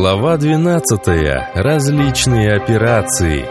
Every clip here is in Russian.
Глава 12. Различные операции.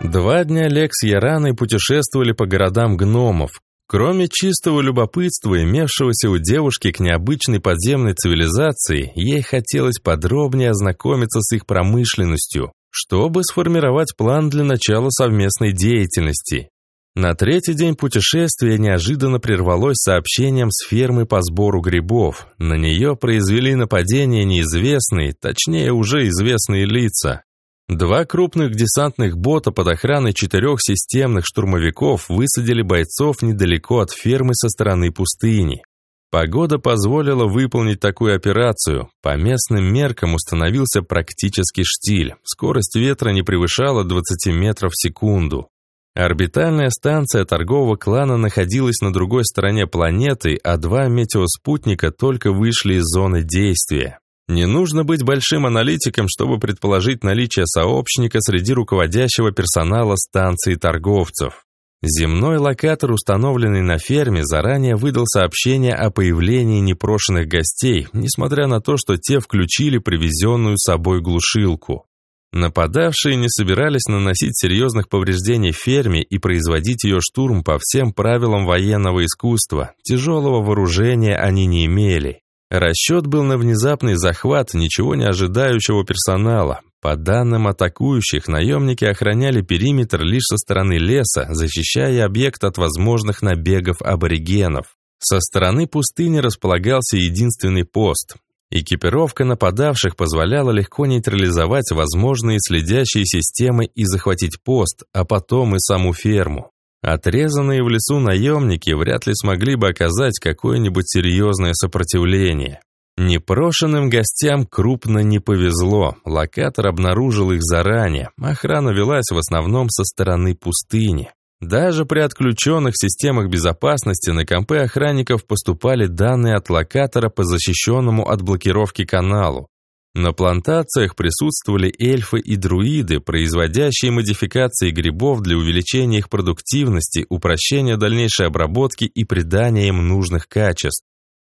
Два дня Лекс и Яраны путешествовали по городам гномов. Кроме чистого любопытства, имевшегося у девушки к необычной подземной цивилизации, ей хотелось подробнее ознакомиться с их промышленностью, чтобы сформировать план для начала совместной деятельности. На третий день путешествия неожиданно прервалось сообщением с фермы по сбору грибов. На нее произвели нападение неизвестные, точнее уже известные лица. Два крупных десантных бота под охраной четырех системных штурмовиков высадили бойцов недалеко от фермы со стороны пустыни. Погода позволила выполнить такую операцию. По местным меркам установился практически штиль. Скорость ветра не превышала 20 метров в секунду. Орбитальная станция торгового клана находилась на другой стороне планеты, а два метеоспутника только вышли из зоны действия. Не нужно быть большим аналитиком, чтобы предположить наличие сообщника среди руководящего персонала станции торговцев. Земной локатор, установленный на ферме, заранее выдал сообщение о появлении непрошенных гостей, несмотря на то, что те включили привезенную с собой глушилку. Нападавшие не собирались наносить серьезных повреждений ферме и производить ее штурм по всем правилам военного искусства. Тяжелого вооружения они не имели. Расчет был на внезапный захват ничего не ожидающего персонала. По данным атакующих, наемники охраняли периметр лишь со стороны леса, защищая объект от возможных набегов аборигенов. Со стороны пустыни располагался единственный пост. Экипировка нападавших позволяла легко нейтрализовать возможные следящие системы и захватить пост, а потом и саму ферму. Отрезанные в лесу наемники вряд ли смогли бы оказать какое-нибудь серьезное сопротивление. Непрошенным гостям крупно не повезло, локатор обнаружил их заранее, охрана велась в основном со стороны пустыни. Даже при отключенных системах безопасности на компы охранников поступали данные от локатора по защищенному от блокировки каналу. На плантациях присутствовали эльфы и друиды, производящие модификации грибов для увеличения их продуктивности, упрощения дальнейшей обработки и придания им нужных качеств.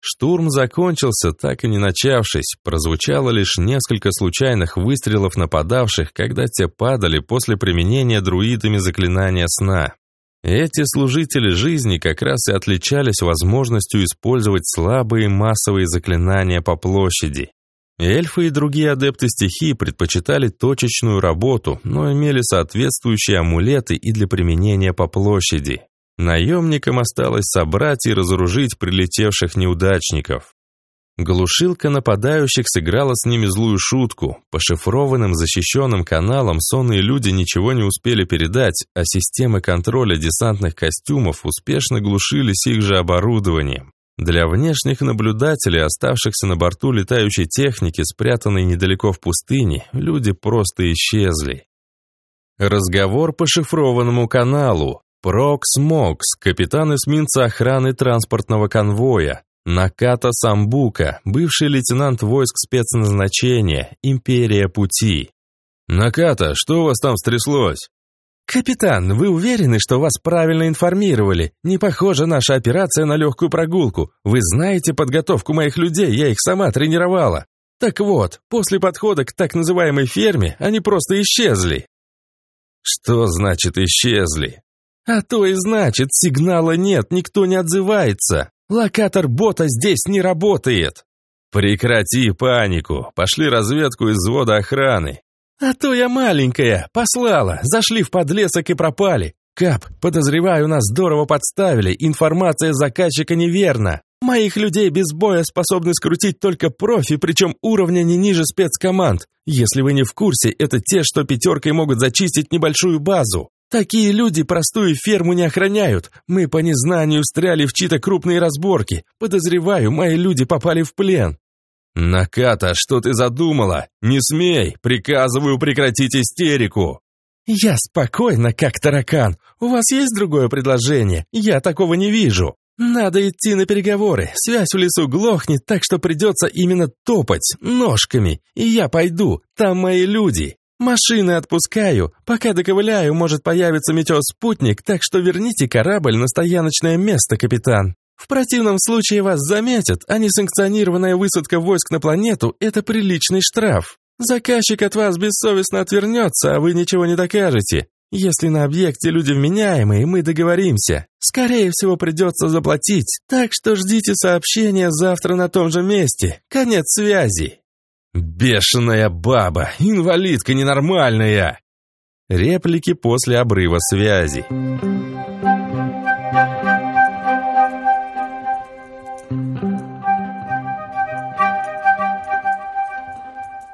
Штурм закончился, так и не начавшись. Прозвучало лишь несколько случайных выстрелов нападавших, когда те падали после применения друидами заклинания сна. Эти служители жизни как раз и отличались возможностью использовать слабые массовые заклинания по площади. Эльфы и другие адепты стихии предпочитали точечную работу, но имели соответствующие амулеты и для применения по площади. Наемникам осталось собрать и разоружить прилетевших неудачников. Глушилка нападающих сыграла с ними злую шутку. По шифрованным защищенным каналам сонные люди ничего не успели передать, а системы контроля десантных костюмов успешно глушились их же оборудованием. Для внешних наблюдателей, оставшихся на борту летающей техники, спрятанной недалеко в пустыне, люди просто исчезли. Разговор по шифрованному каналу. Прокс Мокс, капитан эсминца охраны транспортного конвоя. Наката Самбука, бывший лейтенант войск спецназначения, Империя Пути. «Наката, что у вас там стряслось?» «Капитан, вы уверены, что вас правильно информировали? Не похожа наша операция на легкую прогулку. Вы знаете подготовку моих людей, я их сама тренировала. Так вот, после подхода к так называемой ферме они просто исчезли». «Что значит исчезли?» «А то и значит, сигнала нет, никто не отзывается. Локатор бота здесь не работает». «Прекрати панику, пошли разведку из взвода охраны. «А то я маленькая, послала, зашли в подлесок и пропали. Кап, подозреваю, нас здорово подставили, информация заказчика неверна. Моих людей без боя способны скрутить только профи, причем уровня не ниже спецкоманд. Если вы не в курсе, это те, что пятеркой могут зачистить небольшую базу. Такие люди простую ферму не охраняют. Мы по незнанию стряли в чьи-то крупные разборки. Подозреваю, мои люди попали в плен. «Наката, что ты задумала? Не смей! Приказываю прекратить истерику!» «Я спокойно, как таракан. У вас есть другое предложение? Я такого не вижу. Надо идти на переговоры. Связь в лесу глохнет, так что придется именно топать ножками. И я пойду, там мои люди. Машины отпускаю. Пока доковыляю, может появиться метеоспутник, так что верните корабль на стояночное место, капитан». В противном случае вас заметят, а несанкционированная высадка войск на планету – это приличный штраф. Заказчик от вас бессовестно отвернется, а вы ничего не докажете. Если на объекте люди вменяемые, мы договоримся. Скорее всего, придется заплатить, так что ждите сообщения завтра на том же месте. Конец связи. Бешеная баба, инвалидка ненормальная. Реплики после обрыва связи.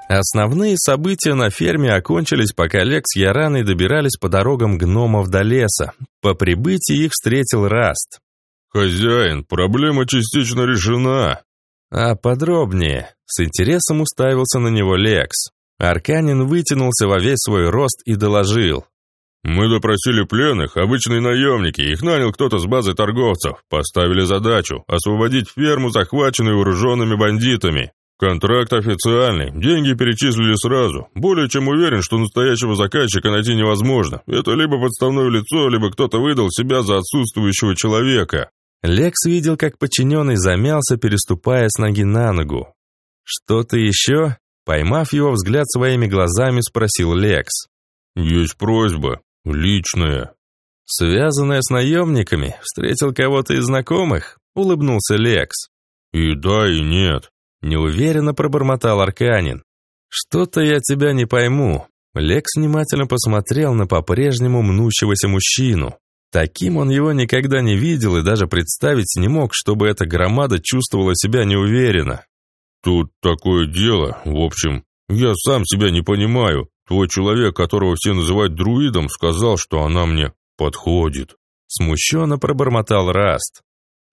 Основные события на ферме окончились, пока Лекс и Яраной добирались по дорогам гномов до леса. По прибытии их встретил Раст. «Хозяин, проблема частично решена». «А подробнее?» С интересом уставился на него Лекс. Арканин вытянулся во весь свой рост и доложил. «Мы допросили пленных, обычные наемники, их нанял кто-то с базы торговцев. Поставили задачу – освободить ферму, захваченную вооруженными бандитами. Контракт официальный, деньги перечислили сразу. Более чем уверен, что настоящего заказчика найти невозможно. Это либо подставное лицо, либо кто-то выдал себя за отсутствующего человека. Лекс видел, как подчиненный замялся, переступая с ноги на ногу. «Что-то еще?» Поймав его взгляд своими глазами, спросил Лекс. «Есть просьба. Личная». «Связанная с наемниками? Встретил кого-то из знакомых?» Улыбнулся Лекс. «И да, и нет. Неуверенно пробормотал Арканин. «Что-то я тебя не пойму». Лекс внимательно посмотрел на по-прежнему мнущегося мужчину. Таким он его никогда не видел и даже представить не мог, чтобы эта громада чувствовала себя неуверенно. «Тут такое дело, в общем, я сам себя не понимаю. Твой человек, которого все называют друидом, сказал, что она мне подходит». Смущенно пробормотал Раст.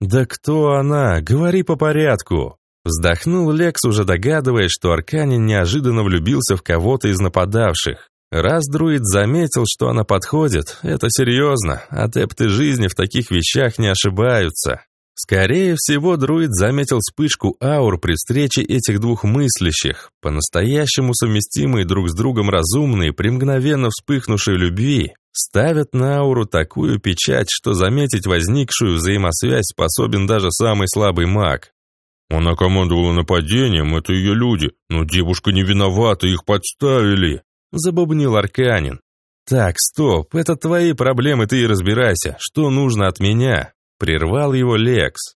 «Да кто она? Говори по порядку!» Вздохнул Лекс, уже догадываясь, что Арканин неожиданно влюбился в кого-то из нападавших. Раз друид заметил, что она подходит, это серьезно, адепты жизни в таких вещах не ошибаются. Скорее всего, друид заметил вспышку аур при встрече этих двух мыслящих, по-настоящему совместимые друг с другом разумные, при мгновенно вспыхнувшей любви, ставят на ауру такую печать, что заметить возникшую взаимосвязь способен даже самый слабый маг. Она командовала нападением, это ее люди, но девушка не виновата, их подставили. Забубнил Арканин. Так, стоп, это твои проблемы, ты и разбирайся. Что нужно от меня? Прервал его Лекс.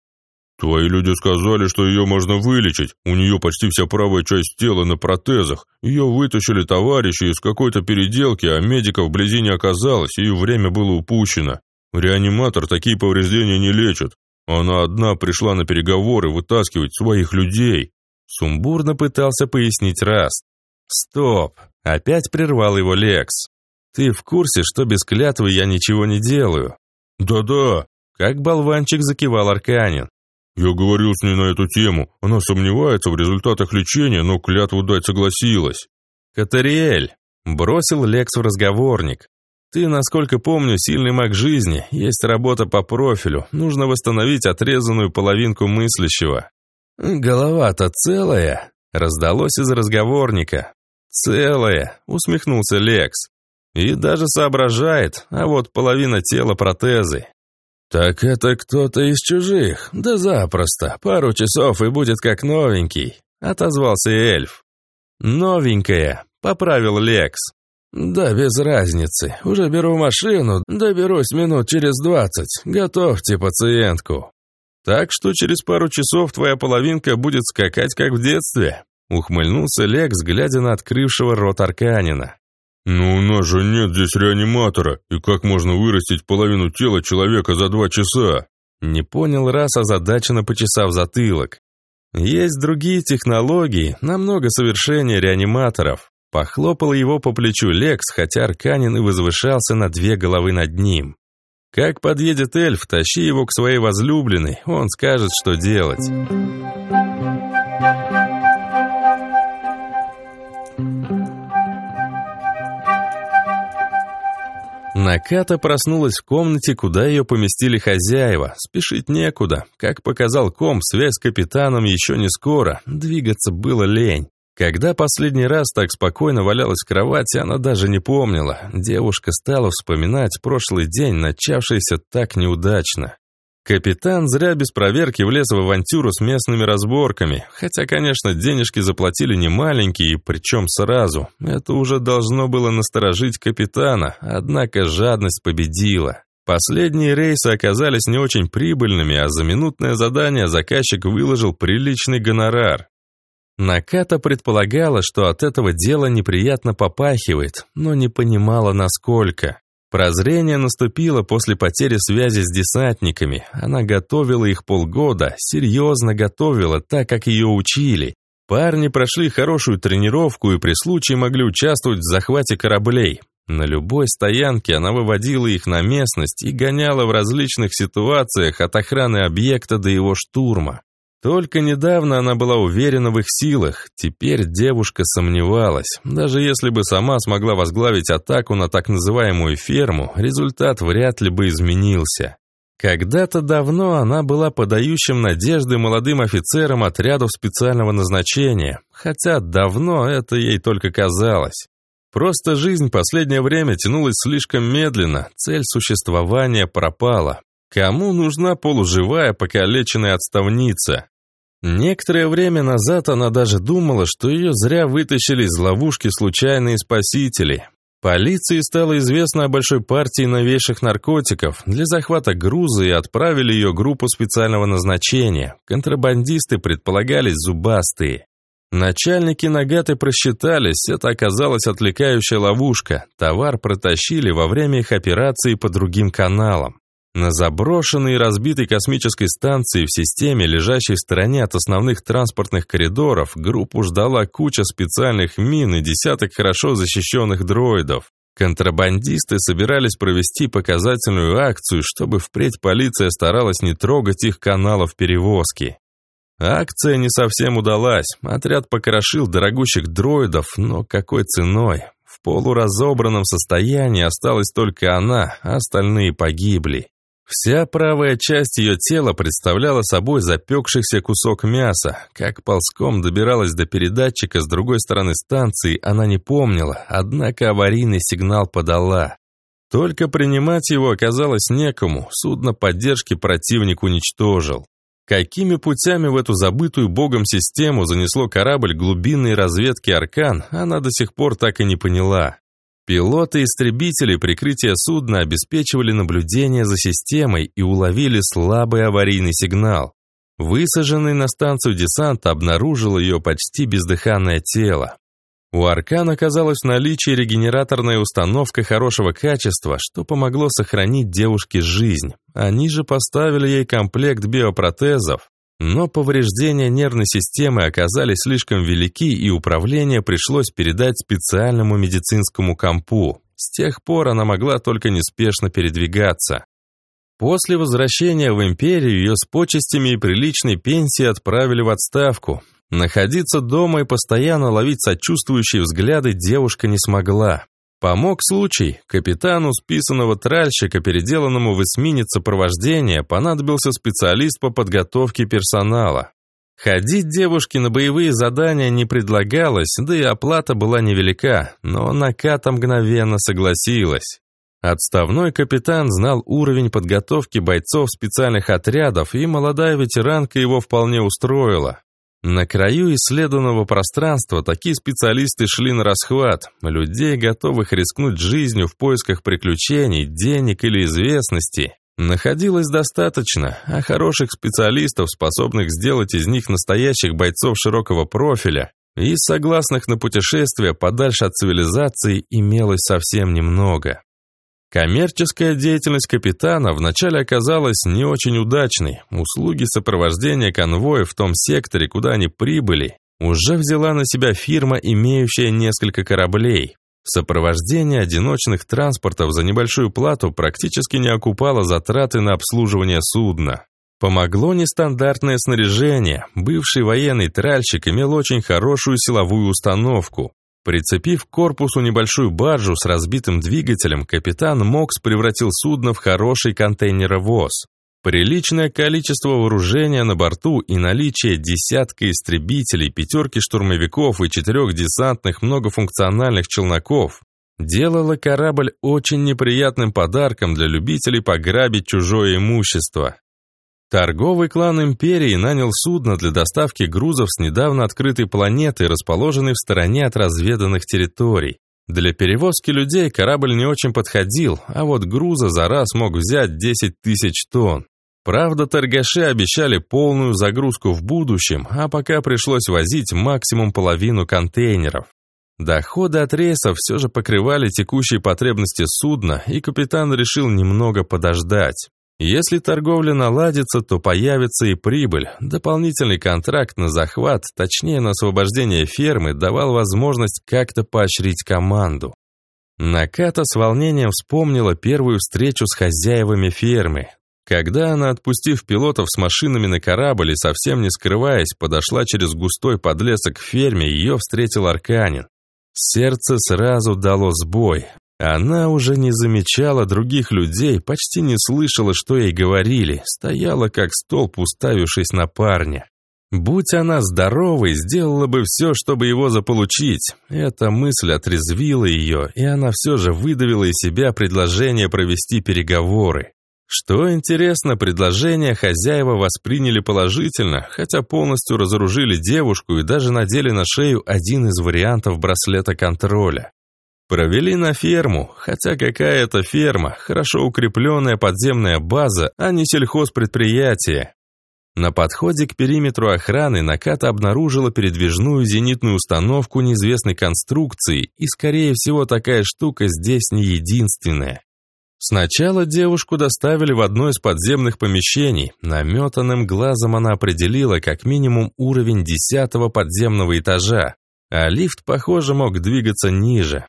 Твои люди сказали, что ее можно вылечить. У нее почти вся правая часть тела на протезах. Ее вытащили товарищи из какой-то переделки, а медиков вблизи не оказалось, и время было упущено. Реаниматор такие повреждения не лечит. Она одна пришла на переговоры вытаскивать своих людей. Сумбурно пытался пояснить раз. Стоп, опять прервал его Лекс. Ты в курсе, что без клятвы я ничего не делаю? Да-да, как болванчик закивал Арканин. Я говорил с ней на эту тему. Она сомневается в результатах лечения, но клятву дать согласилась. Катариэль, бросил Лекс в разговорник. Ты, насколько помню, сильный маг жизни, есть работа по профилю, нужно восстановить отрезанную половинку мыслящего. Голова-то целая, раздалось из разговорника. Целая, усмехнулся Лекс. И даже соображает, а вот половина тела протезы. Так это кто-то из чужих? Да запросто, пару часов и будет как новенький, отозвался эльф. Новенькая, поправил Лекс. «Да, без разницы. Уже беру машину, доберусь минут через двадцать. Готовьте пациентку». «Так что через пару часов твоя половинка будет скакать, как в детстве», ухмыльнулся Лекс, глядя на открывшего рот Арканина. «Ну у нас же нет здесь реаниматора, и как можно вырастить половину тела человека за два часа?» Не понял раз, озадаченно почесав затылок. «Есть другие технологии, намного совершеннее реаниматоров. Похлопал его по плечу Лекс, хотя Арканин и возвышался на две головы над ним. Как подъедет эльф, тащи его к своей возлюбленной, он скажет, что делать. Наката проснулась в комнате, куда ее поместили хозяева. Спешить некуда. Как показал ком, связь с капитаном еще не скоро. Двигаться было лень. Когда последний раз так спокойно валялась в кровати, она даже не помнила. Девушка стала вспоминать прошлый день, начавшийся так неудачно. Капитан зря без проверки влез в авантюру с местными разборками, хотя, конечно, денежки заплатили немаленькие, причем сразу. Это уже должно было насторожить капитана, однако жадность победила. Последние рейсы оказались не очень прибыльными, а за минутное задание заказчик выложил приличный гонорар. Наката предполагала, что от этого дела неприятно попахивает, но не понимала, насколько. Прозрение наступило после потери связи с десантниками. Она готовила их полгода, серьезно готовила, так как ее учили. Парни прошли хорошую тренировку и при случае могли участвовать в захвате кораблей. На любой стоянке она выводила их на местность и гоняла в различных ситуациях от охраны объекта до его штурма. Только недавно она была уверена в их силах, теперь девушка сомневалась. Даже если бы сама смогла возглавить атаку на так называемую ферму, результат вряд ли бы изменился. Когда-то давно она была подающим надежды молодым офицерам отрядов специального назначения, хотя давно это ей только казалось. Просто жизнь последнее время тянулась слишком медленно, цель существования пропала. Кому нужна полуживая покалеченная отставница? Некоторое время назад она даже думала, что ее зря вытащили из ловушки случайные спасители. Полиции стало известно о большой партии новейших наркотиков для захвата груза и отправили ее группу специального назначения. Контрабандисты предполагались зубастые. Начальники Нагаты просчитались, это оказалась отвлекающая ловушка. Товар протащили во время их операции по другим каналам. На заброшенной и разбитой космической станции в системе, лежащей в стороне от основных транспортных коридоров, группу ждала куча специальных мин и десяток хорошо защищенных дроидов. Контрабандисты собирались провести показательную акцию, чтобы впредь полиция старалась не трогать их каналов перевозки. Акция не совсем удалась. Отряд покрошил дорогущих дроидов, но какой ценой? В полуразобранном состоянии осталась только она, а остальные погибли. Вся правая часть ее тела представляла собой запекшийся кусок мяса. Как ползком добиралась до передатчика с другой стороны станции, она не помнила, однако аварийный сигнал подала. Только принимать его оказалось некому, судно поддержки противник уничтожил. Какими путями в эту забытую богом систему занесло корабль глубинной разведки «Аркан», она до сих пор так и не поняла. Пилоты истребителей прикрытия судна обеспечивали наблюдение за системой и уловили слабый аварийный сигнал. Высаженный на станцию десант обнаружил ее почти бездыханное тело. У Аркан оказалась в наличии регенераторная установка хорошего качества, что помогло сохранить девушке жизнь. Они же поставили ей комплект биопротезов, но повреждения нервной системы оказались слишком велики, и управление пришлось передать специальному медицинскому компу. С тех пор она могла только неспешно передвигаться. После возвращения в империю ее с почестями и приличной пенсией отправили в отставку. Находиться дома и постоянно ловить сочувствующие взгляды девушка не смогла. Помог случай. Капитану списанного тральщика, переделанному в эсминец сопровождения, понадобился специалист по подготовке персонала. Ходить девушке на боевые задания не предлагалось, да и оплата была невелика, но Наката мгновенно согласилась. Отставной капитан знал уровень подготовки бойцов специальных отрядов, и молодая ветеранка его вполне устроила. На краю исследованного пространства такие специалисты шли на расхват. Людей, готовых рискнуть жизнью в поисках приключений, денег или известности, находилось достаточно, а хороших специалистов, способных сделать из них настоящих бойцов широкого профиля, и согласных на путешествия подальше от цивилизации имелось совсем немного. Коммерческая деятельность капитана вначале оказалась не очень удачной. Услуги сопровождения конвоя в том секторе, куда они прибыли, уже взяла на себя фирма, имеющая несколько кораблей. Сопровождение одиночных транспортов за небольшую плату практически не окупало затраты на обслуживание судна. Помогло нестандартное снаряжение. Бывший военный тральщик имел очень хорошую силовую установку. Прицепив к корпусу небольшую баржу с разбитым двигателем, капитан Мокс превратил судно в хороший контейнеровоз. Приличное количество вооружения на борту и наличие десятка истребителей, пятерки штурмовиков и четырех десантных многофункциональных челноков делало корабль очень неприятным подарком для любителей пограбить чужое имущество. Торговый клан Империи нанял судно для доставки грузов с недавно открытой планеты, расположенной в стороне от разведанных территорий. Для перевозки людей корабль не очень подходил, а вот груза за раз мог взять 10 тысяч тонн. Правда, торгаши обещали полную загрузку в будущем, а пока пришлось возить максимум половину контейнеров. Доходы от рейсов все же покрывали текущие потребности судна, и капитан решил немного подождать. Если торговля наладится, то появится и прибыль. Дополнительный контракт на захват, точнее на освобождение фермы, давал возможность как-то поощрить команду. Наката с волнением вспомнила первую встречу с хозяевами фермы. Когда она, отпустив пилотов с машинами на корабль и совсем не скрываясь, подошла через густой подлесок к ферме, ее встретил Арканин. Сердце сразу дало сбой. Она уже не замечала других людей, почти не слышала, что ей говорили, стояла как столб, уставившись на парня. Будь она здоровой, сделала бы все, чтобы его заполучить. Эта мысль отрезвила ее, и она все же выдавила из себя предложение провести переговоры. Что интересно, предложение хозяева восприняли положительно, хотя полностью разоружили девушку и даже надели на шею один из вариантов браслета контроля. Провели на ферму, хотя какая это ферма, хорошо укрепленная подземная база, а не сельхозпредприятие. На подходе к периметру охраны Наката обнаружила передвижную зенитную установку неизвестной конструкции, и, скорее всего, такая штука здесь не единственная. Сначала девушку доставили в одно из подземных помещений. Наметанным глазом она определила как минимум уровень десятого подземного этажа, а лифт, похоже, мог двигаться ниже.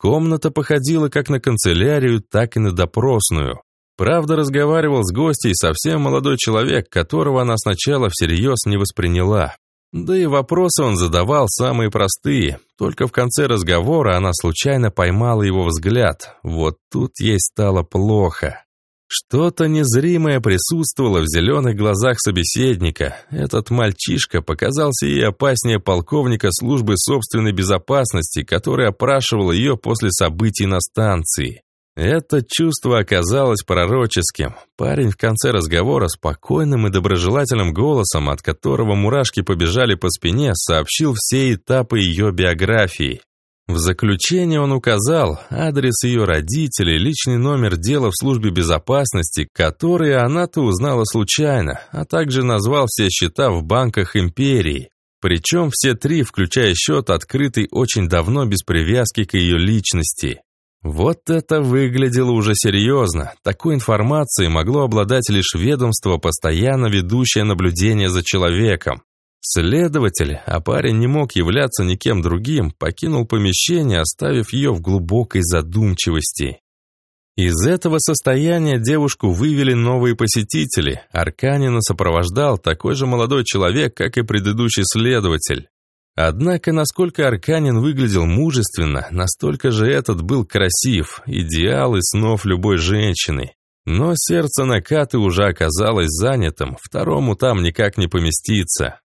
Комната походила как на канцелярию, так и на допросную. Правда, разговаривал с гостей совсем молодой человек, которого она сначала всерьез не восприняла. Да и вопросы он задавал самые простые. Только в конце разговора она случайно поймала его взгляд. Вот тут ей стало плохо. Что-то незримое присутствовало в зеленых глазах собеседника. Этот мальчишка показался ей опаснее полковника службы собственной безопасности, который опрашивал ее после событий на станции. Это чувство оказалось пророческим. Парень в конце разговора спокойным и доброжелательным голосом, от которого мурашки побежали по спине, сообщил все этапы ее биографии. В заключение он указал адрес ее родителей, личный номер дела в службе безопасности, которые она-то узнала случайно, а также назвал все счета в банках империи. Причем все три, включая счет, открытый очень давно без привязки к ее личности. Вот это выглядело уже серьезно. Такой информацией могло обладать лишь ведомство, постоянно ведущее наблюдение за человеком. Следователь, а парень не мог являться никем другим, покинул помещение, оставив ее в глубокой задумчивости. Из этого состояния девушку вывели новые посетители. Арканина сопровождал такой же молодой человек, как и предыдущий следователь. Однако, насколько Арканин выглядел мужественно, настолько же этот был красив, идеал и снов любой женщины. Но сердце Накаты уже оказалось занятым, второму там никак не поместиться.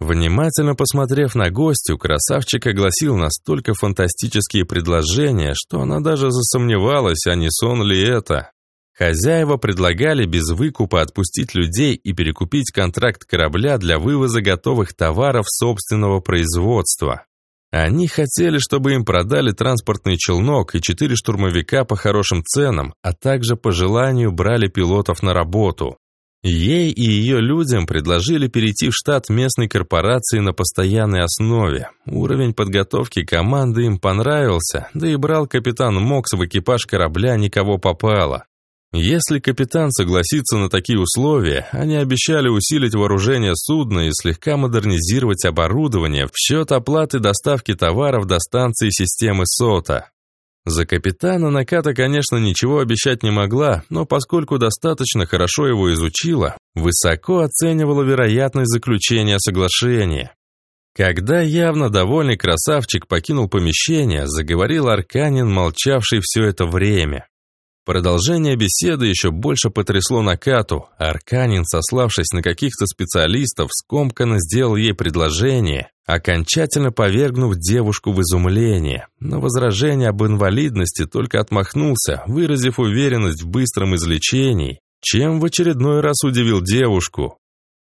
Внимательно посмотрев на гостю, красавчик огласил настолько фантастические предложения, что она даже засомневалась, а не сон ли это. Хозяева предлагали без выкупа отпустить людей и перекупить контракт корабля для вывоза готовых товаров собственного производства. Они хотели, чтобы им продали транспортный челнок и четыре штурмовика по хорошим ценам, а также по желанию брали пилотов на работу. Ей и ее людям предложили перейти в штат местной корпорации на постоянной основе. Уровень подготовки команды им понравился, да и брал капитан Мокс в экипаж корабля никого попало. Если капитан согласится на такие условия, они обещали усилить вооружение судна и слегка модернизировать оборудование в счет оплаты доставки товаров до станции системы СОТа. За капитана Наката, конечно, ничего обещать не могла, но поскольку достаточно хорошо его изучила, высоко оценивала вероятность заключения соглашения. Когда явно довольный красавчик покинул помещение, заговорил Арканин, молчавший все это время. Продолжение беседы еще больше потрясло Накату. Арканин, сославшись на каких-то специалистов, скомканно сделал ей предложение, окончательно повергнув девушку в изумление. На возражение об инвалидности только отмахнулся, выразив уверенность в быстром излечении, чем в очередной раз удивил девушку.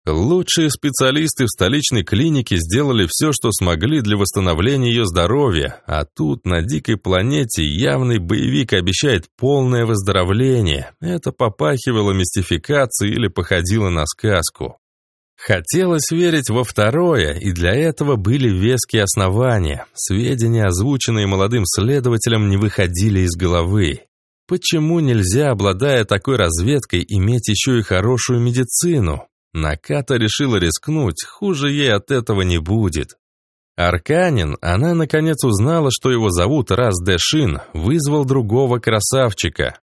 Лучшие специалисты в столичной клинике сделали все, что смогли для восстановления ее здоровья, а тут на дикой планете явный боевик обещает полное выздоровление. Это попахивало мистификацией или походило на сказку. Хотелось верить во второе, и для этого были веские основания. Сведения, озвученные молодым следователем, не выходили из головы. Почему нельзя, обладая такой разведкой, иметь еще и хорошую медицину? Наката решила рискнуть, хуже ей от этого не будет. Арканин, она наконец узнала, что его зовут Раз Дэшин, вызвал другого красавчика.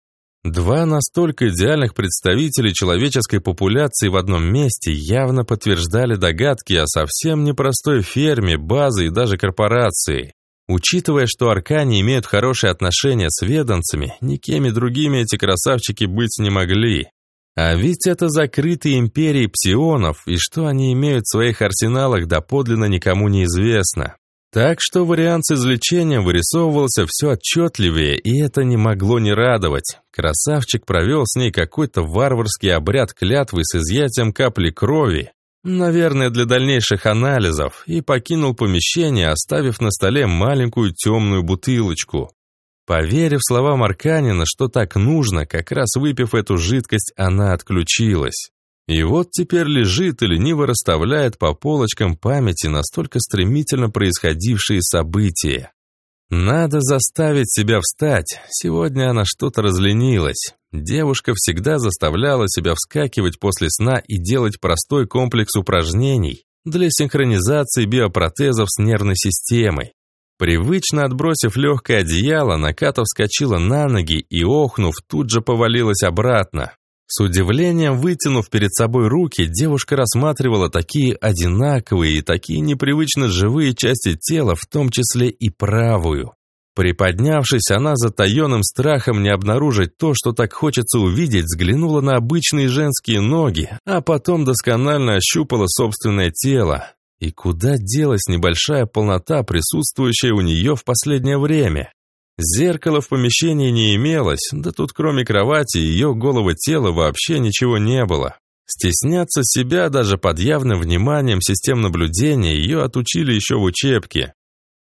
Два настолько идеальных представителей человеческой популяции в одном месте явно подтверждали догадки о совсем непростой ферме, базе и даже корпорации. Учитывая, что аркане имеют хорошие отношения с веданцами, никеми другими эти красавчики быть не могли. А ведь это закрытые империи псионов, и что они имеют в своих арсеналах доподлинно никому не известно. Так что вариант с излечением вырисовывался все отчетливее, и это не могло не радовать. Красавчик провел с ней какой-то варварский обряд клятвы с изъятием капли крови, наверное, для дальнейших анализов, и покинул помещение, оставив на столе маленькую темную бутылочку. Поверив словам Арканина, что так нужно, как раз выпив эту жидкость, она отключилась. И вот теперь лежит и лениво расставляет по полочкам памяти настолько стремительно происходившие события. Надо заставить себя встать. Сегодня она что-то разленилась. Девушка всегда заставляла себя вскакивать после сна и делать простой комплекс упражнений для синхронизации биопротезов с нервной системой. Привычно отбросив легкое одеяло, Наката вскочила на ноги и, охнув, тут же повалилась обратно. С удивлением вытянув перед собой руки, девушка рассматривала такие одинаковые и такие непривычно живые части тела, в том числе и правую. Приподнявшись, она за затаенным страхом не обнаружить то, что так хочется увидеть, взглянула на обычные женские ноги, а потом досконально ощупала собственное тело. И куда делась небольшая полнота, присутствующая у нее в последнее время? Зеркала в помещении не имелось, да тут кроме кровати ее голого тела вообще ничего не было. Стесняться себя даже под явным вниманием систем наблюдения ее отучили еще в учебке.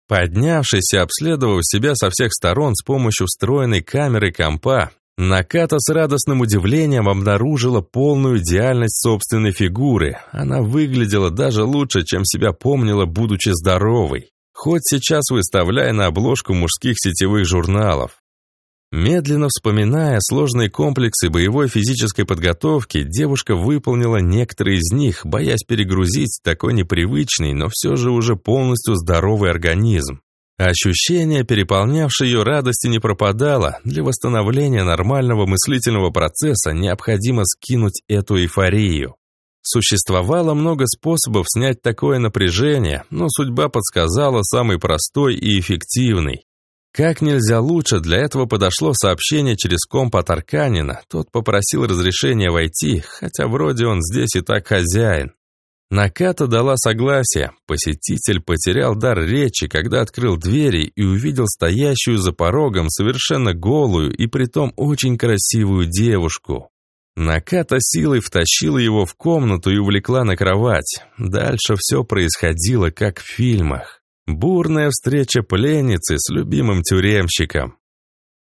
Поднявшись и обследовав себя со всех сторон с помощью встроенной камеры компа, Наката с радостным удивлением обнаружила полную идеальность собственной фигуры. Она выглядела даже лучше, чем себя помнила, будучи здоровой. Хоть сейчас выставляя на обложку мужских сетевых журналов. Медленно вспоминая сложные комплексы боевой физической подготовки, девушка выполнила некоторые из них, боясь перегрузить такой непривычный, но все же уже полностью здоровый организм. Ощущение, переполнявшее ее радости, не пропадало. Для восстановления нормального мыслительного процесса необходимо скинуть эту эйфорию. Существовало много способов снять такое напряжение, но судьба подсказала самый простой и эффективный. Как нельзя лучше для этого подошло сообщение через комп от Арканина. Тот попросил разрешения войти, хотя вроде он здесь и так хозяин. Наката дала согласие. Посетитель потерял дар речи, когда открыл двери и увидел стоящую за порогом совершенно голую и притом очень красивую девушку. Наката силой втащила его в комнату и увлекла на кровать. Дальше все происходило, как в фильмах. Бурная встреча пленницы с любимым тюремщиком.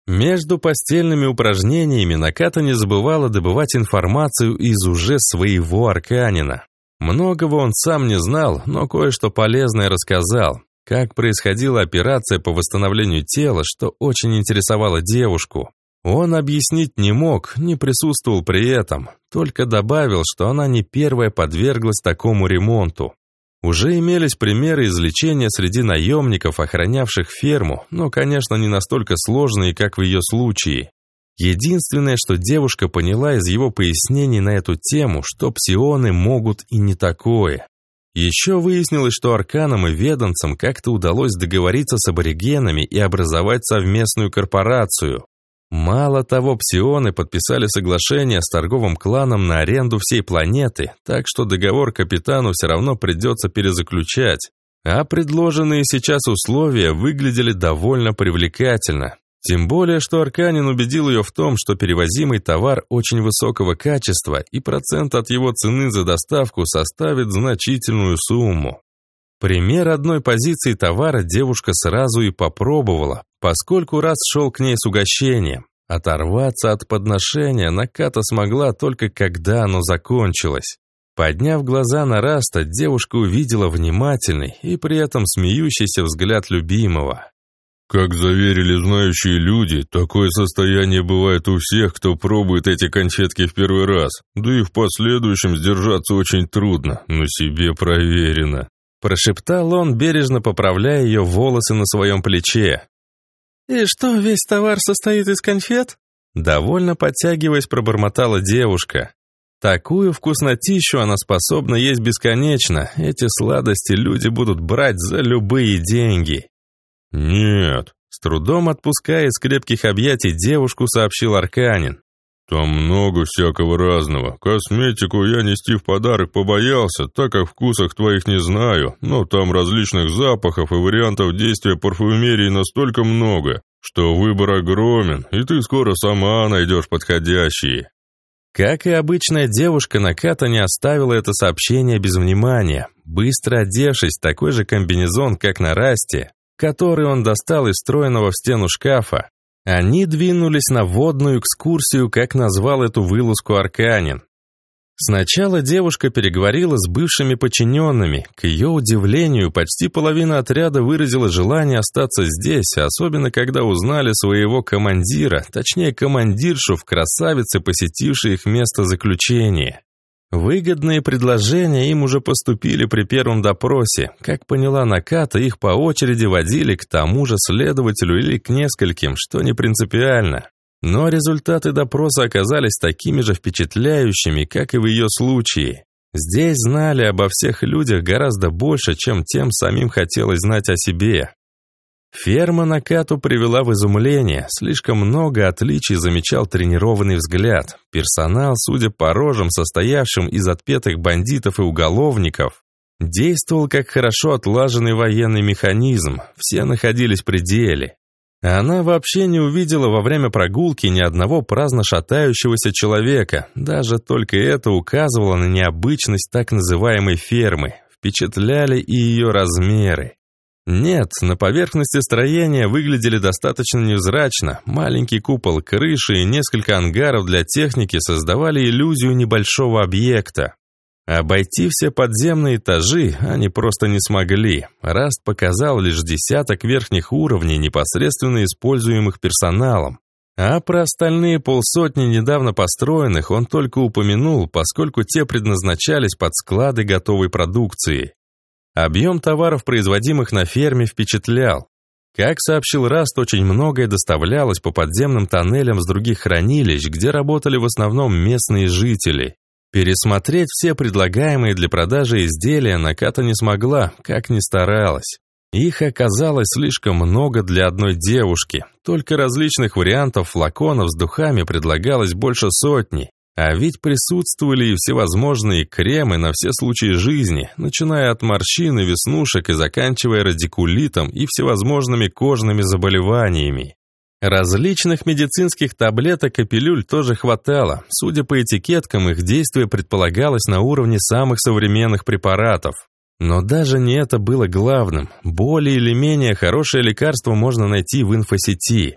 Между постельными упражнениями Наката не забывала добывать информацию из уже своего арканина. Многого он сам не знал, но кое-что полезное рассказал. Как происходила операция по восстановлению тела, что очень интересовало девушку. Он объяснить не мог, не присутствовал при этом, только добавил, что она не первая подверглась такому ремонту. Уже имелись примеры излечения среди наемников, охранявших ферму, но, конечно, не настолько сложные, как в ее случае. Единственное, что девушка поняла из его пояснений на эту тему, что псионы могут и не такое. Еще выяснилось, что арканам и веданцам как-то удалось договориться с аборигенами и образовать совместную корпорацию. Мало того, псионы подписали соглашение с торговым кланом на аренду всей планеты, так что договор капитану все равно придется перезаключать. А предложенные сейчас условия выглядели довольно привлекательно. Тем более, что Арканин убедил ее в том, что перевозимый товар очень высокого качества и процент от его цены за доставку составит значительную сумму. Пример одной позиции товара девушка сразу и попробовала, поскольку раз шел к ней с угощением. Оторваться от подношения Наката смогла только когда оно закончилось. Подняв глаза на Раста, девушка увидела внимательный и при этом смеющийся взгляд любимого. Как заверили знающие люди, такое состояние бывает у всех, кто пробует эти конфетки в первый раз. Да и в последующем сдержаться очень трудно, но себе проверено. Прошептал он, бережно поправляя ее волосы на своем плече. «И что, весь товар состоит из конфет?» Довольно подтягиваясь, пробормотала девушка. Такую вкуснотищу она способна есть бесконечно. Эти сладости люди будут брать за любые деньги. «Нет», — с трудом отпуская из крепких объятий девушку, сообщил Арканин. «Там много всякого разного. Косметику я нести в подарок побоялся, так как вкусах твоих не знаю, но там различных запахов и вариантов действия парфюмерии настолько много, что выбор огромен, и ты скоро сама найдешь подходящие». Как и обычная девушка, Наката не оставила это сообщение без внимания. Быстро одевшись, такой же комбинезон, как на Расте, который он достал из встроенного в стену шкафа, они двинулись на водную экскурсию, как назвал эту вылазку Арканин. Сначала девушка переговорила с бывшими подчиненными. К ее удивлению, почти половина отряда выразила желание остаться здесь, особенно когда узнали своего командира, точнее командиршу в красавице, посетившей их место заключения. Выгодные предложения им уже поступили при первом допросе. Как поняла Наката, их по очереди водили к тому же следователю или к нескольким, что не принципиально. Но результаты допроса оказались такими же впечатляющими, как и в ее случае. Здесь знали обо всех людях гораздо больше, чем тем самим хотелось знать о себе. Ферма Накату привела в изумление. Слишком много отличий замечал тренированный взгляд. Персонал, судя по рожам, состоявшим из отпетых бандитов и уголовников, действовал как хорошо отлаженный военный механизм. Все находились при деле. Она вообще не увидела во время прогулки ни одного праздно шатающегося человека. Даже только это указывало на необычность так называемой фермы. Впечатляли и ее размеры. Нет, на поверхности строения выглядели достаточно невзрачно. Маленький купол крыши и несколько ангаров для техники создавали иллюзию небольшого объекта. Обойти все подземные этажи они просто не смогли. Раст показал лишь десяток верхних уровней, непосредственно используемых персоналом. А про остальные полсотни недавно построенных он только упомянул, поскольку те предназначались под склады готовой продукции. Объем товаров, производимых на ферме, впечатлял. Как сообщил Раст, очень многое доставлялось по подземным тоннелям с других хранилищ, где работали в основном местные жители. Пересмотреть все предлагаемые для продажи изделия Наката не смогла, как ни старалась. Их оказалось слишком много для одной девушки. Только различных вариантов флаконов с духами предлагалось больше сотни. А ведь присутствовали и всевозможные кремы на все случаи жизни, начиная от морщин и веснушек и заканчивая радикулитом и всевозможными кожными заболеваниями. Различных медицинских таблеток и пилюль тоже хватало. Судя по этикеткам, их действие предполагалось на уровне самых современных препаратов. Но даже не это было главным. Более или менее хорошее лекарство можно найти в инфосети.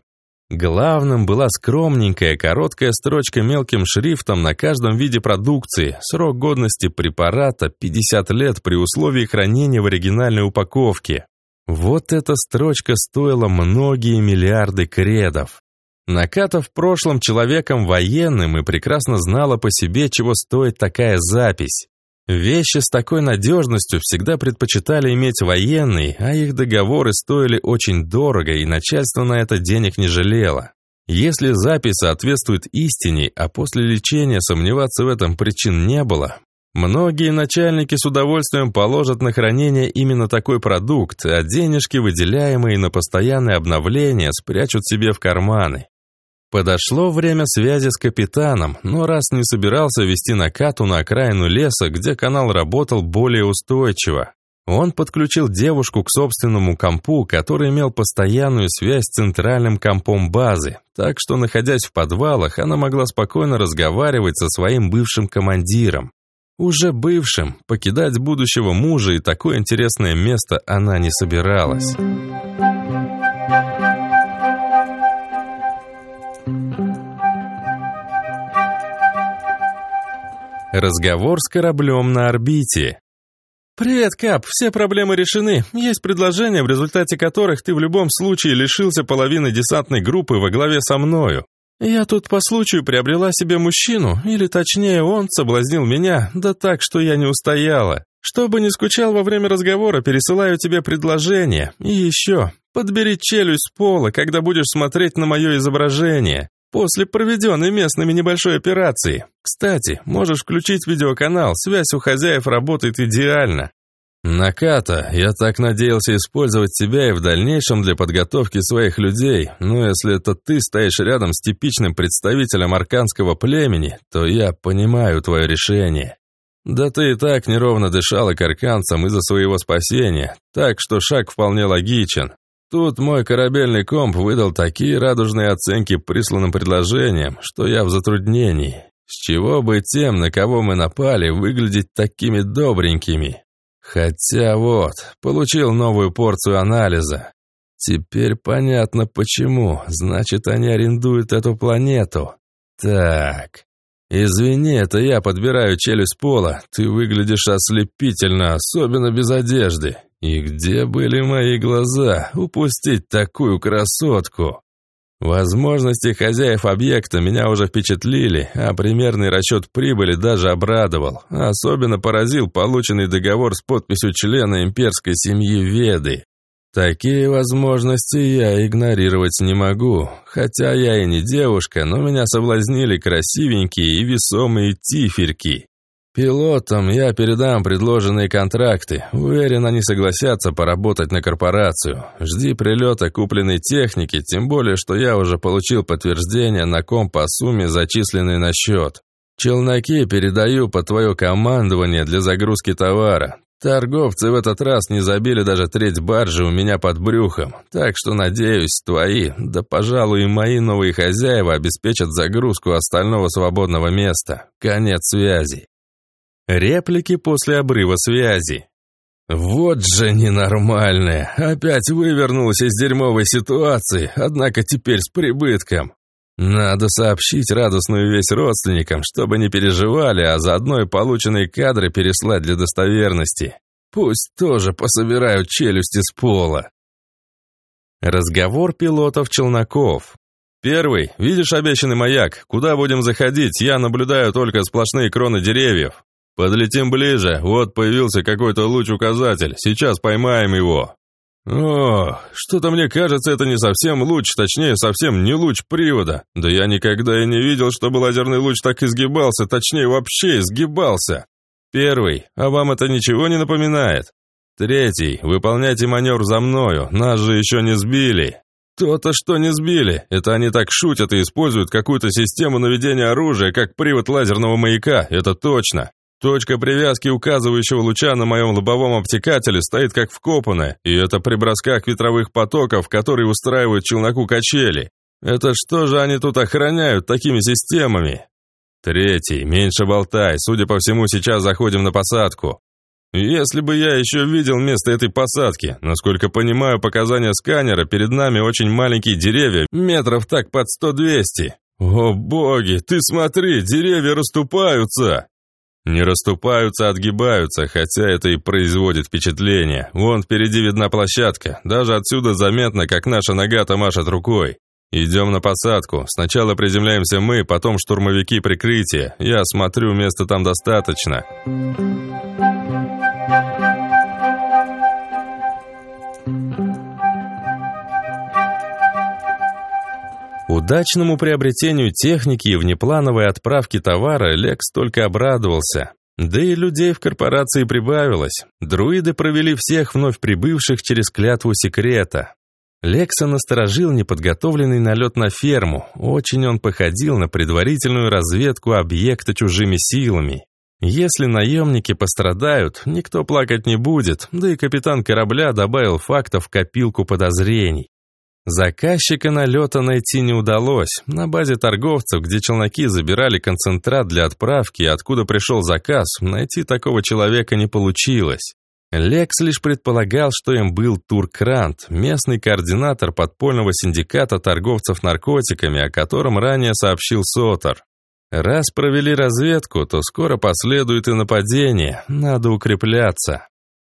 Главным была скромненькая, короткая строчка мелким шрифтом на каждом виде продукции. Срок годности препарата 50 лет при условии хранения в оригинальной упаковке. Вот эта строчка стоила многие миллиарды кредов. Наката в прошлом человеком военным и прекрасно знала по себе, чего стоит такая запись. Вещи с такой надежностью всегда предпочитали иметь военные, а их договоры стоили очень дорого, и начальство на это денег не жалело. Если запись соответствует истине, а после лечения сомневаться в этом причин не было, многие начальники с удовольствием положат на хранение именно такой продукт, а денежки, выделяемые на постоянное обновление, спрячут себе в карманы. Подошло время связи с капитаном, но раз не собирался вести накату на окраину леса, где канал работал более устойчиво. Он подключил девушку к собственному компу, который имел постоянную связь с центральным компом базы, так что, находясь в подвалах, она могла спокойно разговаривать со своим бывшим командиром. Уже бывшим, покидать будущего мужа и такое интересное место она не собиралась. Разговор с кораблем на орбите. «Привет, Кап, все проблемы решены. Есть предложения, в результате которых ты в любом случае лишился половины десантной группы во главе со мною. Я тут по случаю приобрела себе мужчину, или точнее он соблазнил меня, да так, что я не устояла. Чтобы не скучал во время разговора, пересылаю тебе предложение. И еще, подбери челюсть с пола, когда будешь смотреть на мое изображение. После проведенной местными небольшой операции. Кстати, можешь включить видеоканал, связь у хозяев работает идеально. «Наката, я так надеялся использовать тебя и в дальнейшем для подготовки своих людей, но если это ты стоишь рядом с типичным представителем арканского племени, то я понимаю твое решение. Да ты и так неровно дышала к арканцам из-за своего спасения, так что шаг вполне логичен. Тут мой корабельный комп выдал такие радужные оценки присланным предложениям, что я в затруднении. С чего бы тем, на кого мы напали, выглядеть такими добренькими? Хотя вот, получил новую порцию анализа. Теперь понятно почему. Значит, они арендуют эту планету. Так. Извини, это я подбираю челюсть пола. Ты выглядишь ослепительно, особенно без одежды. И где были мои глаза? Упустить такую красотку. Возможности хозяев объекта меня уже впечатлили, а примерный расчет прибыли даже обрадовал. Особенно поразил полученный договор с подписью члена имперской семьи Веды. Такие возможности я игнорировать не могу. Хотя я и не девушка, но меня соблазнили красивенькие и весомые тиферки. Пилотам я передам предложенные контракты. Уверен, они согласятся поработать на корпорацию. Жди прилета купленной техники, тем более, что я уже получил подтверждение на ком по сумме, зачисленной на счет. Челноки передаю под твое командование для загрузки товара. Торговцы в этот раз не забили даже треть баржи у меня под брюхом, так что, надеюсь, твои, да, пожалуй, и мои новые хозяева обеспечат загрузку остального свободного места. Конец связи. Реплики после обрыва связи. Вот же ненормальная. Опять вывернулась из дерьмовой ситуации, однако теперь с прибытком. Надо сообщить радостную весть родственникам, чтобы не переживали, а заодно и полученные кадры переслать для достоверности. Пусть тоже пособирают челюсти с пола. Разговор пилотов-челноков. Первый. Видишь обещанный маяк? Куда будем заходить? Я наблюдаю только сплошные кроны деревьев. «Подлетим ближе, вот появился какой-то луч-указатель, сейчас поймаем его». «О, что-то мне кажется, это не совсем луч, точнее, совсем не луч привода. Да я никогда и не видел, чтобы лазерный луч так изгибался, точнее, вообще изгибался. Первый, а вам это ничего не напоминает? Третий, выполняйте маневр за мною, нас же еще не сбили». «То-то, что не сбили. Это они так шутят и используют какую-то систему наведения оружия, как привод лазерного маяка, это точно. Точка привязки указывающего луча на моем лобовом обтекателе стоит как вкопанная, и это при бросках ветровых потоков, которые устраивают челноку качели. Это что же они тут охраняют такими системами? Третий, меньше болтай, судя по всему, сейчас заходим на посадку. Если бы я еще видел место этой посадки, насколько понимаю показания сканера, перед нами очень маленькие деревья, метров так под 100-200. О боги, ты смотри, деревья расступаются! Не расступаются, а отгибаются, хотя это и производит впечатление. Вон впереди видна площадка. Даже отсюда заметно, как наша нога-то машет рукой. Идем на посадку. Сначала приземляемся мы, потом штурмовики прикрытия. Я смотрю, места там достаточно. Удачному приобретению техники и внеплановой отправке товара Лекс только обрадовался. Да и людей в корпорации прибавилось. Друиды провели всех вновь прибывших через клятву секрета. Лекса насторожил неподготовленный налет на ферму. Очень он походил на предварительную разведку объекта чужими силами. Если наемники пострадают, никто плакать не будет, да и капитан корабля добавил фактов в копилку подозрений. Заказчика налета найти не удалось. На базе торговцев, где челноки забирали концентрат для отправки, откуда пришел заказ, найти такого человека не получилось. Лекс лишь предполагал, что им был Туркрант, местный координатор подпольного синдиката торговцев наркотиками, о котором ранее сообщил Сотор. Раз провели разведку, то скоро последует и нападение, надо укрепляться.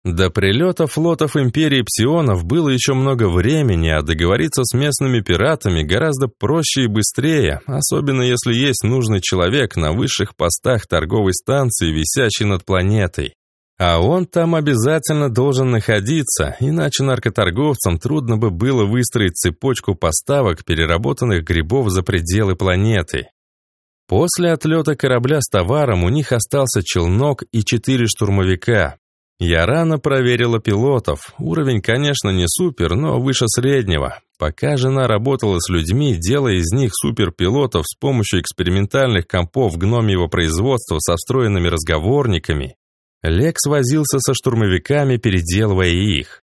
До прилета флотов Империи Псионов было еще много времени, а договориться с местными пиратами гораздо проще и быстрее, особенно если есть нужный человек на высших постах торговой станции, висящей над планетой. А он там обязательно должен находиться, иначе наркоторговцам трудно бы было выстроить цепочку поставок переработанных грибов за пределы планеты. После отлета корабля с товаром у них остался челнок и четыре штурмовика. Я рано проверила пилотов. Уровень, конечно, не супер, но выше среднего. Пока жена работала с людьми, делая из них суперпилотов с помощью экспериментальных компов гномьего производства со встроенными разговорниками, Лекс возился со штурмовиками, переделывая их.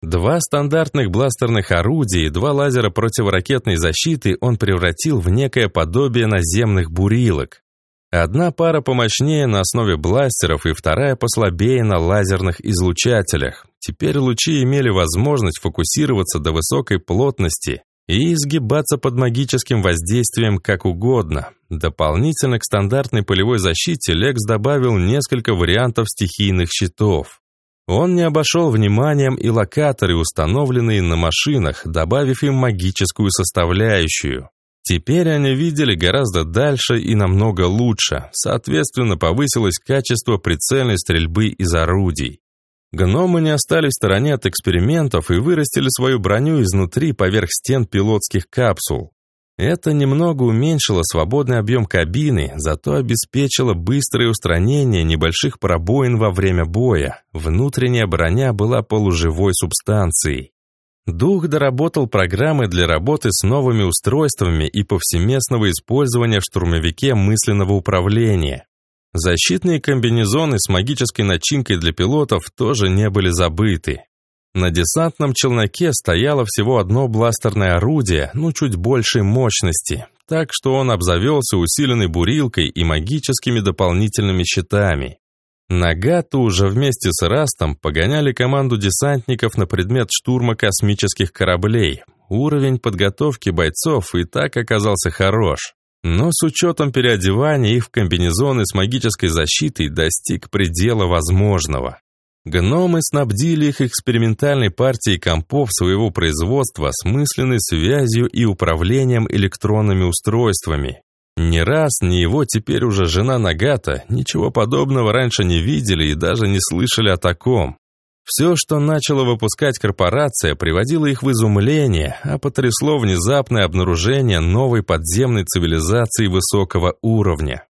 Два стандартных бластерных орудия и два лазера противоракетной защиты он превратил в некое подобие наземных бурилок. Одна пара помощнее на основе бластеров и вторая послабее на лазерных излучателях. Теперь лучи имели возможность фокусироваться до высокой плотности и изгибаться под магическим воздействием как угодно. Дополнительно к стандартной полевой защите Лекс добавил несколько вариантов стихийных щитов. Он не обошел вниманием и локаторы, установленные на машинах, добавив им магическую составляющую. Теперь они видели гораздо дальше и намного лучше, соответственно, повысилось качество прицельной стрельбы из орудий. Гномы не остались в стороне от экспериментов и вырастили свою броню изнутри поверх стен пилотских капсул. Это немного уменьшило свободный объем кабины, зато обеспечило быстрое устранение небольших пробоин во время боя. Внутренняя броня была полуживой субстанцией. Дух доработал программы для работы с новыми устройствами и повсеместного использования в штурмовике мысленного управления. Защитные комбинезоны с магической начинкой для пилотов тоже не были забыты. На десантном челноке стояло всего одно бластерное орудие, ну чуть большей мощности, так что он обзавелся усиленной бурилкой и магическими дополнительными щитами. Нагату уже вместе с Растом погоняли команду десантников на предмет штурма космических кораблей. Уровень подготовки бойцов и так оказался хорош. Но с учетом переодевания их в комбинезоны с магической защитой достиг предела возможного. Гномы снабдили их экспериментальной партией компов своего производства с мысленной связью и управлением электронными устройствами. Ни раз, ни его теперь уже жена Нагата ничего подобного раньше не видели и даже не слышали о таком. Все, что начала выпускать корпорация, приводило их в изумление, а потрясло внезапное обнаружение новой подземной цивилизации высокого уровня.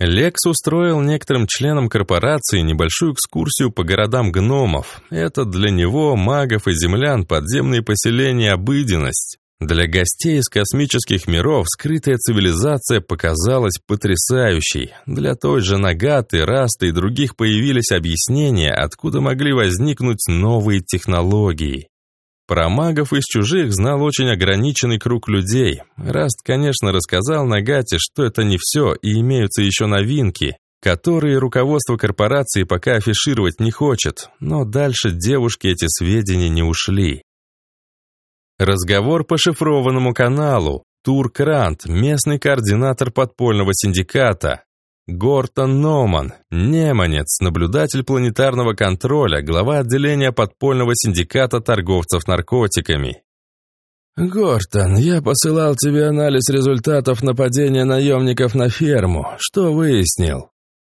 Лекс устроил некоторым членам корпорации небольшую экскурсию по городам гномов. Это для него, магов и землян, подземные поселения – обыденность. Для гостей из космических миров скрытая цивилизация показалась потрясающей. Для той же Нагаты, Раста и других появились объяснения, откуда могли возникнуть новые технологии. Про магов из чужих знал очень ограниченный круг людей. Раст, конечно, рассказал Нагате, что это не все и имеются еще новинки, которые руководство корпорации пока афишировать не хочет, но дальше девушки эти сведения не ушли. Разговор по шифрованному каналу. Тур Крант, местный координатор подпольного синдиката. Гортон Номан, неманец, наблюдатель планетарного контроля, глава отделения подпольного синдиката торговцев наркотиками. «Гортон, я посылал тебе анализ результатов нападения наемников на ферму. Что выяснил?»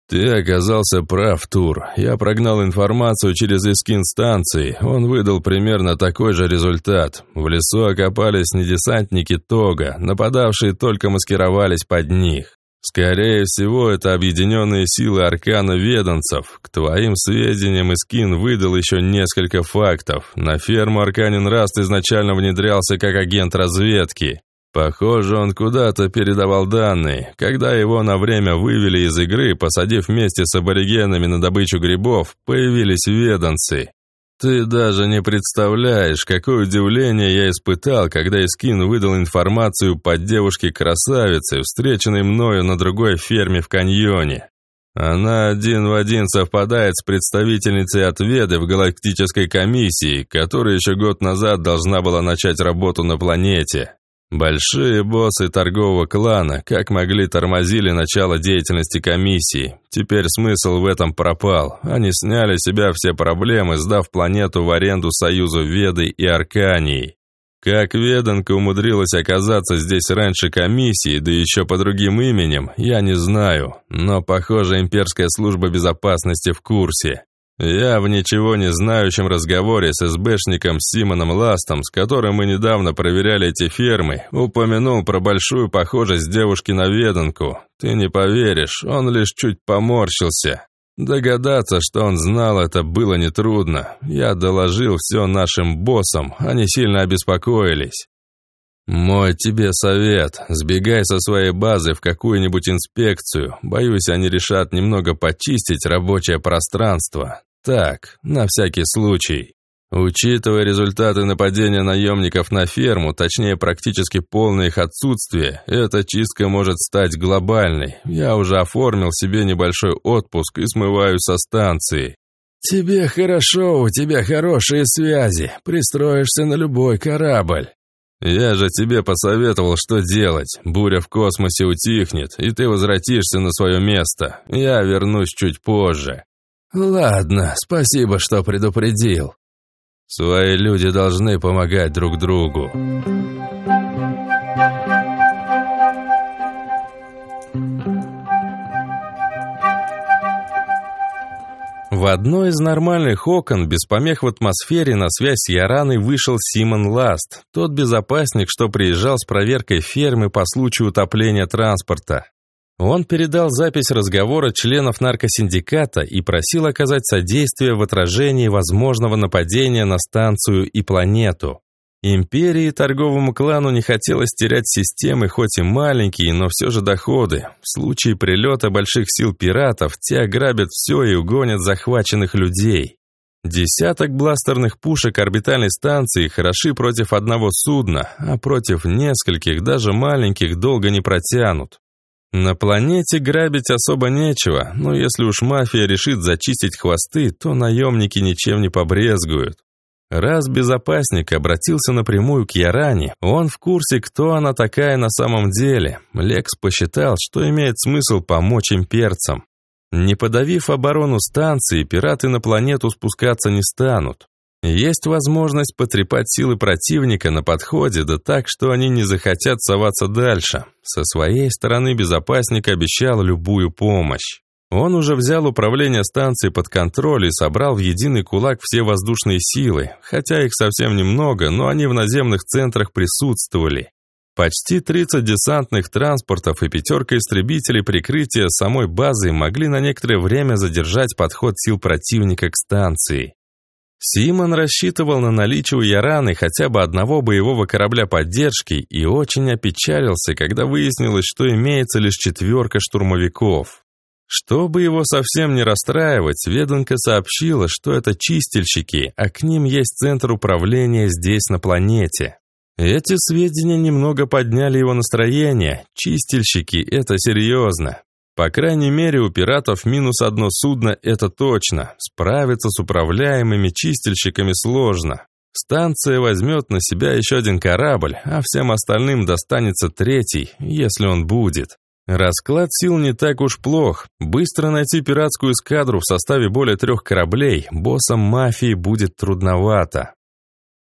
«Ты оказался прав, Тур. Я прогнал информацию через Искин станции. Он выдал примерно такой же результат. В лесу окопались не десантники Тога, нападавшие только маскировались под них. Скорее всего, это объединенные силы аркана веданцев. К твоим сведениям, Искин выдал еще несколько фактов. На ферму Арканин Раст изначально внедрялся как агент разведки. Похоже, он куда-то передавал данные. Когда его на время вывели из игры, посадив вместе с аборигенами на добычу грибов, появились веданцы. Ты даже не представляешь, какое удивление я испытал, когда Искин выдал информацию под девушке-красавице, встреченной мною на другой ферме в каньоне. Она один в один совпадает с представительницей отведы в галактической комиссии, которая еще год назад должна была начать работу на планете. Большие боссы торгового клана, как могли, тормозили начало деятельности комиссии. Теперь смысл в этом пропал. Они сняли с себя все проблемы, сдав планету в аренду Союзу Веды и Аркании. Как Веданка умудрилась оказаться здесь раньше комиссии, да еще по другим именем, я не знаю. Но, похоже, имперская служба безопасности в курсе. Я в ничего не знающем разговоре с СБшником Симоном Ластом, с которым мы недавно проверяли эти фермы, упомянул про большую похожесть девушки на веданку. Ты не поверишь, он лишь чуть поморщился. Догадаться, что он знал это, было нетрудно. Я доложил все нашим боссам, они сильно обеспокоились. «Мой тебе совет. Сбегай со своей базы в какую-нибудь инспекцию. Боюсь, они решат немного почистить рабочее пространство. Так, на всякий случай. Учитывая результаты нападения наемников на ферму, точнее практически полное их отсутствие, эта чистка может стать глобальной. Я уже оформил себе небольшой отпуск и смываю со станции. «Тебе хорошо, у тебя хорошие связи. Пристроишься на любой корабль». «Я же тебе посоветовал, что делать. Буря в космосе утихнет, и ты возвратишься на свое место. Я вернусь чуть позже». «Ладно, спасибо, что предупредил. Свои люди должны помогать друг другу». В одной из нормальных окон, без помех в атмосфере, на связь с Яраной вышел Симон Ласт, тот безопасник, что приезжал с проверкой фермы по случаю утопления транспорта. Он передал запись разговора членов наркосиндиката и просил оказать содействие в отражении возможного нападения на станцию и планету. Империи и торговому клану не хотелось терять системы, хоть и маленькие, но все же доходы. В случае прилета больших сил пиратов, те ограбят все и угонят захваченных людей. Десяток бластерных пушек орбитальной станции хороши против одного судна, а против нескольких, даже маленьких, долго не протянут. На планете грабить особо нечего, но если уж мафия решит зачистить хвосты, то наемники ничем не побрезгуют. Раз безопасник обратился напрямую к Яране, он в курсе, кто она такая на самом деле. Лекс посчитал, что имеет смысл помочь имперцам. Не подавив оборону станции, пираты на планету спускаться не станут. Есть возможность потрепать силы противника на подходе, да так, что они не захотят соваться дальше. Со своей стороны безопасник обещал любую помощь. Он уже взял управление станцией под контроль и собрал в единый кулак все воздушные силы, хотя их совсем немного, но они в наземных центрах присутствовали. Почти 30 десантных транспортов и пятерка истребителей прикрытия самой базы могли на некоторое время задержать подход сил противника к станции. Симон рассчитывал на наличие у Яраны хотя бы одного боевого корабля поддержки и очень опечалился, когда выяснилось, что имеется лишь четверка штурмовиков. Чтобы его совсем не расстраивать, веданка сообщила, что это чистильщики, а к ним есть центр управления здесь, на планете. Эти сведения немного подняли его настроение. Чистильщики – это серьезно. По крайней мере, у пиратов минус одно судно – это точно. Справиться с управляемыми чистильщиками сложно. Станция возьмет на себя еще один корабль, а всем остальным достанется третий, если он будет. Расклад сил не так уж плох. Быстро найти пиратскую эскадру в составе более трех кораблей боссам мафии будет трудновато.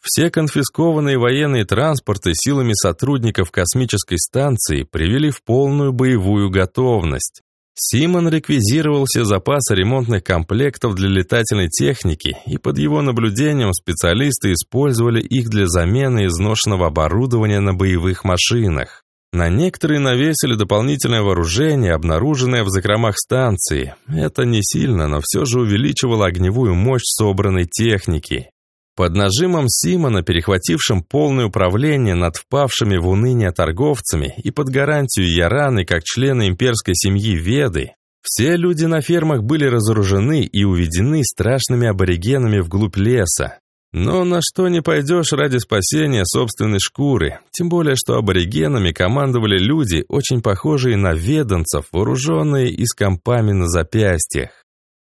Все конфискованные военные транспорты силами сотрудников космической станции привели в полную боевую готовность. Симон реквизировал все запасы ремонтных комплектов для летательной техники, и под его наблюдением специалисты использовали их для замены изношенного оборудования на боевых машинах. На некоторые навесили дополнительное вооружение, обнаруженное в закромах станции. Это не сильно, но все же увеличивало огневую мощь собранной техники. Под нажимом Симона, перехватившим полное управление над впавшими в уныние торговцами и под гарантию Яраны как члена имперской семьи Веды, все люди на фермах были разоружены и уведены страшными аборигенами вглубь леса. Но на что не пойдешь ради спасения собственной шкуры, тем более что аборигенами командовали люди, очень похожие на веданцев, вооруженные и с компами на запястьях.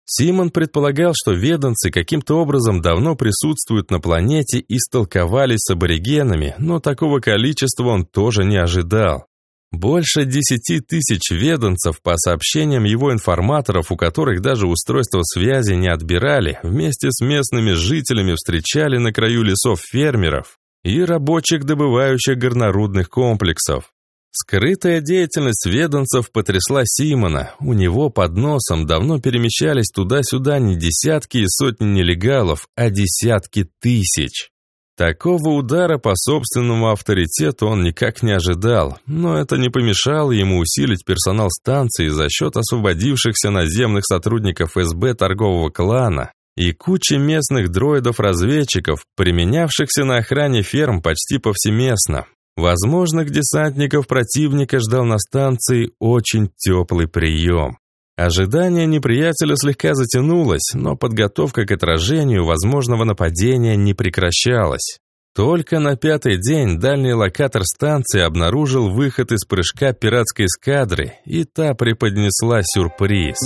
Симон предполагал, что веданцы каким-то образом давно присутствуют на планете и столковались с аборигенами, но такого количества он тоже не ожидал. Больше десяти тысяч веданцев, по сообщениям его информаторов, у которых даже устройство связи не отбирали, вместе с местными жителями встречали на краю лесов фермеров и рабочих, добывающих горнорудных комплексов. Скрытая деятельность веданцев потрясла Симона. У него под носом давно перемещались туда-сюда не десятки и сотни нелегалов, а десятки тысяч. Такого удара по собственному авторитету он никак не ожидал, но это не помешало ему усилить персонал станции за счет освободившихся наземных сотрудников СБ торгового клана и кучи местных дроидов-разведчиков, применявшихся на охране ферм почти повсеместно. Возможных десантников противника ждал на станции очень теплый прием. Ожидание неприятеля слегка затянулось, но подготовка к отражению возможного нападения не прекращалась. Только на пятый день дальний локатор станции обнаружил выход из прыжка пиратской эскадры, и та преподнесла сюрприз.